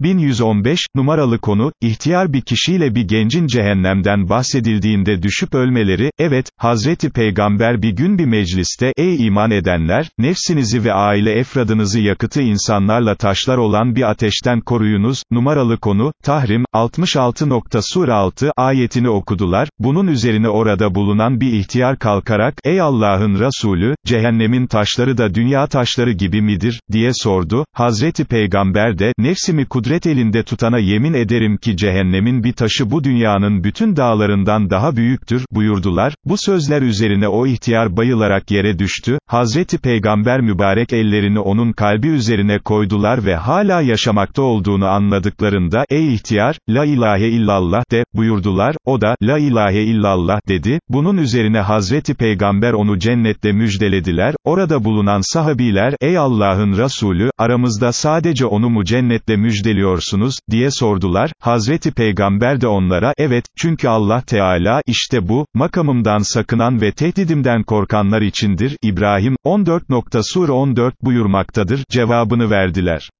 1115, numaralı konu, ihtiyar bir kişiyle bir gencin cehennemden bahsedildiğinde düşüp ölmeleri, evet, Hazreti Peygamber bir gün bir mecliste, ey iman edenler, nefsinizi ve aile efradınızı yakıtı insanlarla taşlar olan bir ateşten koruyunuz, numaralı konu, Tahrim, 66. Sur 6, ayetini okudular, bunun üzerine orada bulunan bir ihtiyar kalkarak, ey Allah'ın Resulü, cehennemin taşları da dünya taşları gibi midir, diye sordu, Hazreti Peygamber de, nefsimi kudret kudret elinde tutana yemin ederim ki cehennemin bir taşı bu dünyanın bütün dağlarından daha büyüktür, buyurdular, bu sözler üzerine o ihtiyar bayılarak yere düştü, Hazreti Peygamber mübarek ellerini onun kalbi üzerine koydular ve hala yaşamakta olduğunu anladıklarında, ey ihtiyar, la ilahe illallah de, buyurdular, o da, la ilahe illallah dedi, bunun üzerine Hazreti Peygamber onu cennette müjdelediler, orada bulunan sahabiler, ey Allah'ın Resulü, aramızda sadece onu mu cennetle müjdeliyor, ediyorsunuz, diye sordular, Hazreti Peygamber de onlara, evet, çünkü Allah Teala, işte bu, makamımdan sakınan ve tehdidimden korkanlar içindir, İbrahim, 14. Sur 14 buyurmaktadır, cevabını verdiler.